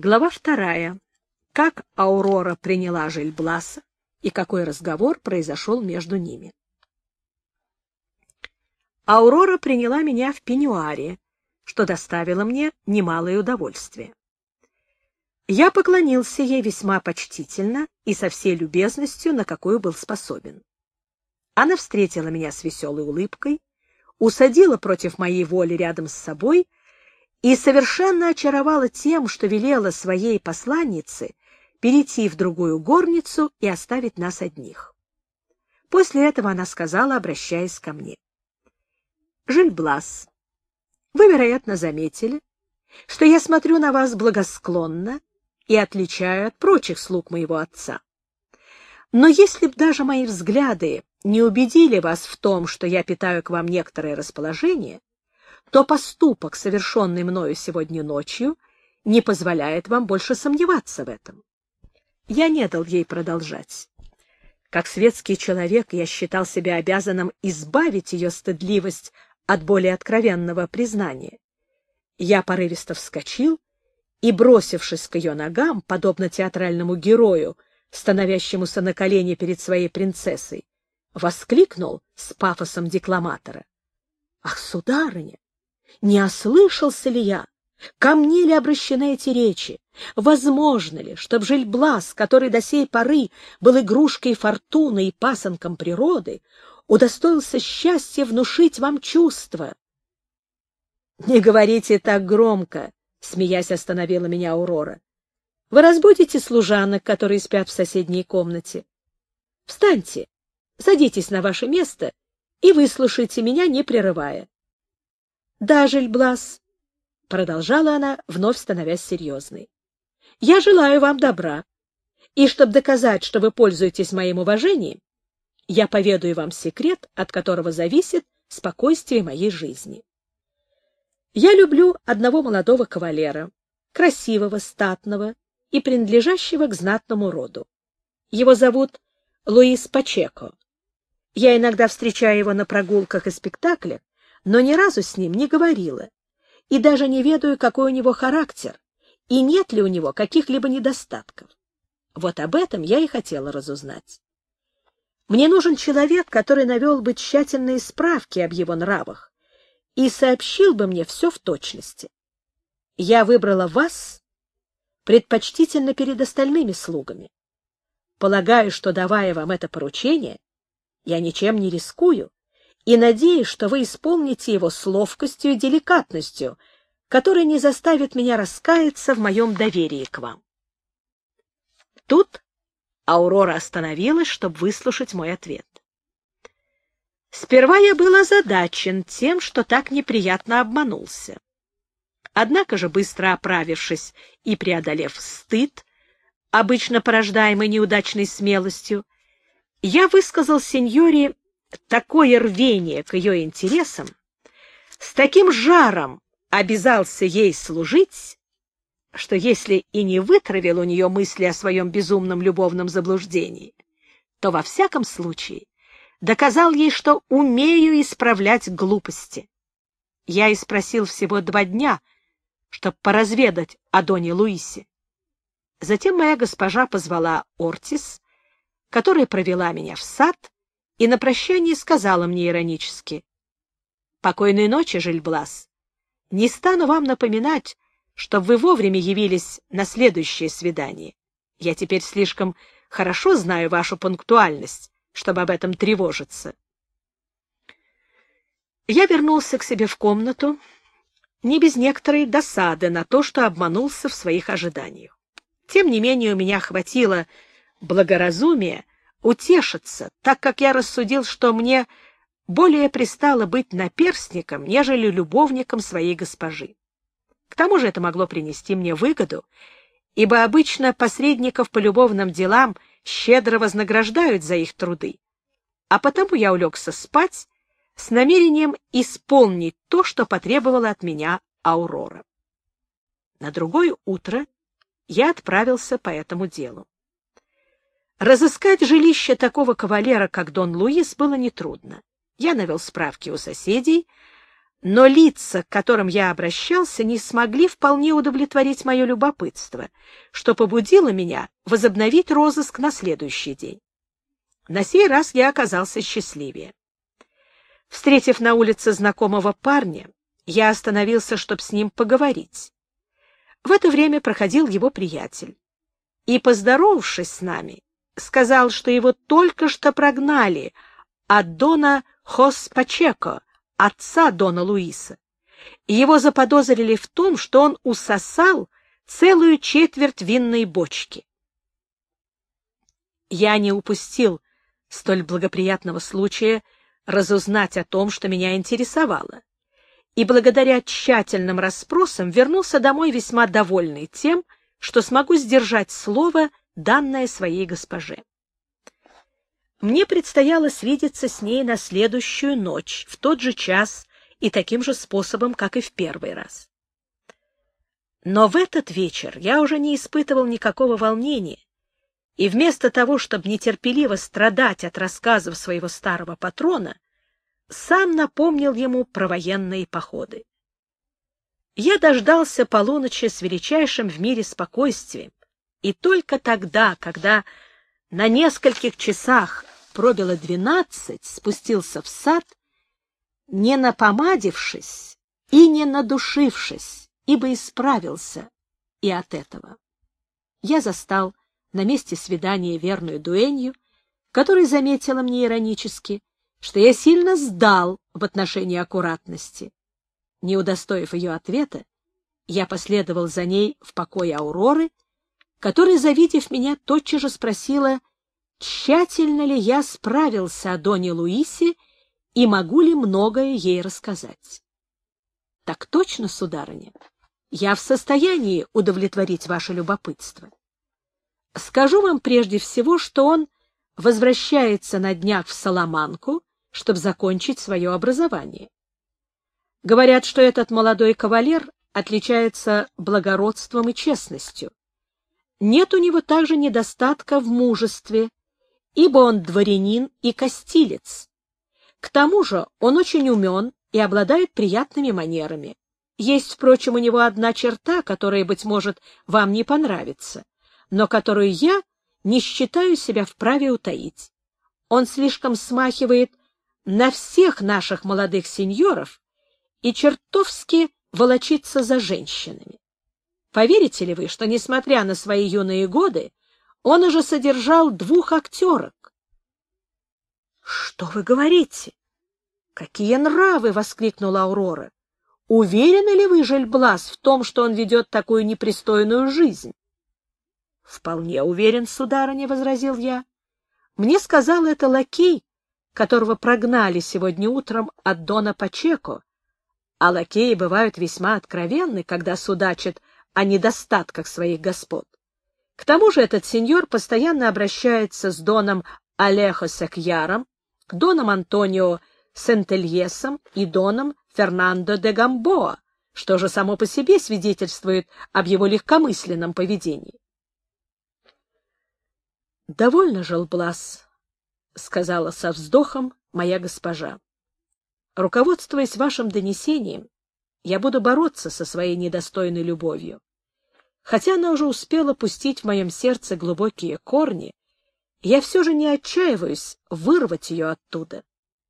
Глава вторая. Как Аурора приняла Жильбласа и какой разговор произошел между ними. Аурора приняла меня в пеньюаре, что доставило мне немалое удовольствие. Я поклонился ей весьма почтительно и со всей любезностью, на какую был способен. Она встретила меня с веселой улыбкой, усадила против моей воли рядом с собой и совершенно очаровала тем, что велела своей посланнице перейти в другую горницу и оставить нас одних. После этого она сказала, обращаясь ко мне. «Жильблас, вы, вероятно, заметили, что я смотрю на вас благосклонно и отличаю от прочих слуг моего отца. Но если б даже мои взгляды не убедили вас в том, что я питаю к вам некоторое расположение, то поступок, совершенный мною сегодня ночью, не позволяет вам больше сомневаться в этом. Я не дал ей продолжать. Как светский человек я считал себя обязанным избавить ее стыдливость от более откровенного признания. Я порывисто вскочил и, бросившись к ее ногам, подобно театральному герою, становящемуся на колени перед своей принцессой, воскликнул с пафосом декламатора. — Ах, сударыня, не ослышался ли я? Ко мне ли обращены эти речи? Возможно ли, чтоб Жильблас, который до сей поры был игрушкой фортуны и пасынком природы, удостоился счастья внушить вам чувства? — Не говорите так громко, — смеясь остановила меня Аурора. — Вы разбудите служанок, которые спят в соседней комнате. Встаньте, садитесь на ваше место и выслушайте меня, не прерывая. — Да, Жильблас, — продолжала она, вновь становясь серьезной, — я желаю вам добра, и чтобы доказать, что вы пользуетесь моим уважением, я поведаю вам секрет, от которого зависит спокойствие моей жизни. Я люблю одного молодого кавалера, красивого, статного и принадлежащего к знатному роду. Его зовут Луис Пачеко. Я иногда встречаю его на прогулках и спектаклях, но ни разу с ним не говорила, и даже не ведаю, какой у него характер, и нет ли у него каких-либо недостатков. Вот об этом я и хотела разузнать. Мне нужен человек, который навел бы тщательные справки об его нравах и сообщил бы мне все в точности. Я выбрала вас предпочтительно перед остальными слугами. Полагаю, что, давая вам это поручение, я ничем не рискую, и надеюсь, что вы исполните его с ловкостью и деликатностью, которая не заставит меня раскаяться в моем доверии к вам. Тут Аурора остановилась, чтобы выслушать мой ответ. Сперва я был озадачен тем, что так неприятно обманулся. Однако же, быстро оправившись и преодолев стыд, обычно порождаемый неудачной смелостью, я высказал сеньоре такое рвение к ее интересам, с таким жаром обязался ей служить, что если и не вытравил у нее мысли о своем безумном любовном заблуждении, то во всяком случае доказал ей, что умею исправлять глупости. Я и спросил всего два дня, чтобы поразведать о Доне Луисе. Затем моя госпожа позвала Ортис, которая провела меня в сад и на прощание сказала мне иронически. — Покойной ночи, Жильблас. Не стану вам напоминать, чтобы вы вовремя явились на следующее свидание. Я теперь слишком хорошо знаю вашу пунктуальность, чтобы об этом тревожиться. Я вернулся к себе в комнату, не без некоторой досады на то, что обманулся в своих ожиданиях. Тем не менее, у меня хватило благоразумия утешиться, так как я рассудил, что мне более пристало быть наперстником, нежели любовником своей госпожи. К тому же это могло принести мне выгоду, ибо обычно посредников по любовным делам щедро вознаграждают за их труды, а потому я улегся спать с намерением исполнить то, что потребовала от меня Аурора. На другое утро я отправился по этому делу. Разыскать жилище такого кавалера, как Дон Луис, было нетрудно. Я навел справки у соседей, но лица, к которым я обращался, не смогли вполне удовлетворить мое любопытство, что побудило меня возобновить розыск на следующий день. На сей раз я оказался счастливее. Встретив на улице знакомого парня, я остановился, чтобы с ним поговорить. В это время проходил его приятель. И, поздоровавшись с нами, сказал, что его только что прогнали от Дона Хос Пачеко, отца Дона Луиса. Его заподозрили в том, что он усосал целую четверть винной бочки. Я не упустил столь благоприятного случая разузнать о том, что меня интересовало, и благодаря тщательным расспросам вернулся домой весьма довольный тем, что смогу сдержать слово, данное своей госпоже. Мне предстояло свидеться с ней на следующую ночь, в тот же час и таким же способом, как и в первый раз. Но в этот вечер я уже не испытывал никакого волнения, и вместо того, чтобы нетерпеливо страдать от рассказов своего старого патрона, сам напомнил ему про военные походы. Я дождался полуночи с величайшим в мире спокойствием, и только тогда, когда на нескольких часах пробило двенадцать, спустился в сад, не напомадившись и не надушившись, ибо исправился и от этого. Я застал на месте свидания верную дуэнью, которая заметила мне иронически, что я сильно сдал в отношении аккуратности. Не удостоив ее ответа, я последовал за ней в покой Ауроры которая, завидев меня, тотчас же спросила, тщательно ли я справился о Доне Луисе и могу ли многое ей рассказать. — Так точно, сударыня, я в состоянии удовлетворить ваше любопытство. Скажу вам прежде всего, что он возвращается на днях в Соломанку, чтобы закончить свое образование. Говорят, что этот молодой кавалер отличается благородством и честностью. Нет у него также недостатка в мужестве, ибо он дворянин и костилец. К тому же он очень умен и обладает приятными манерами. Есть, впрочем, у него одна черта, которая, быть может, вам не понравится, но которую я не считаю себя вправе утаить. Он слишком смахивает на всех наших молодых сеньоров и чертовски волочится за женщинами. Поверите ли вы, что, несмотря на свои юные годы, он уже содержал двух актерок? — Что вы говорите? Какие нравы! — воскликнула Аурора. — Уверены ли вы, Жельблас, в том, что он ведет такую непристойную жизнь? — Вполне уверен, сударыня, — возразил я. Мне сказал это лакей, которого прогнали сегодня утром от Дона Пачеко, а лакеи бывают весьма откровенны, когда судачат о недостатках своих господ. К тому же этот сеньор постоянно обращается с доном Алехо Секьяром, доном Антонио Сентельесом и доном Фернандо де Гамбоа, что же само по себе свидетельствует об его легкомысленном поведении. «Довольно, Желблас», — сказала со вздохом моя госпожа. «Руководствуясь вашим донесением, я буду бороться со своей недостойной любовью. Хотя она уже успела пустить в моем сердце глубокие корни, я все же не отчаиваюсь вырвать ее оттуда.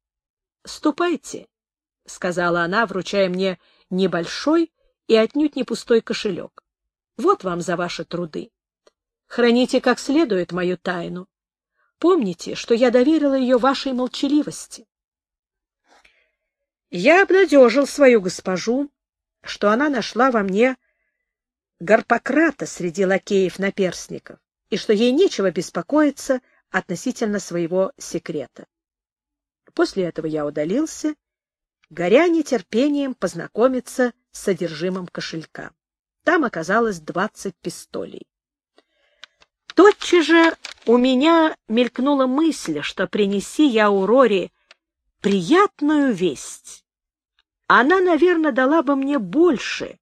— Ступайте, — сказала она, вручая мне небольшой и отнюдь не пустой кошелек. — Вот вам за ваши труды. Храните как следует мою тайну. Помните, что я доверила ее вашей молчаливости. Я обнадежил свою госпожу, что она нашла во мне Гарпократа среди лакеев-наперсников, и что ей нечего беспокоиться относительно своего секрета. После этого я удалился, горя нетерпением познакомиться с содержимым кошелька. Там оказалось двадцать пистолей. Тотчас же у меня мелькнула мысль, что принеси я Ауроре приятную весть. Она, наверное, дала бы мне больше,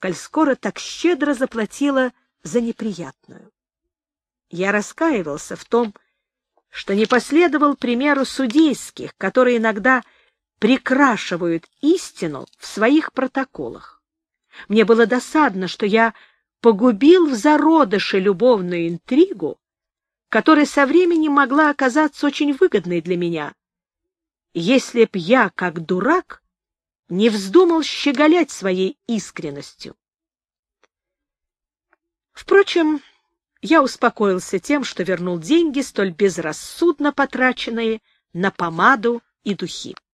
коль скоро так щедро заплатила за неприятную. Я раскаивался в том, что не последовал примеру судейских, которые иногда прикрашивают истину в своих протоколах. Мне было досадно, что я погубил в зародыше любовную интригу, которая со временем могла оказаться очень выгодной для меня, если б я, как дурак, не вздумал щеголять своей искренностью. Впрочем, я успокоился тем, что вернул деньги, столь безрассудно потраченные на помаду и духи.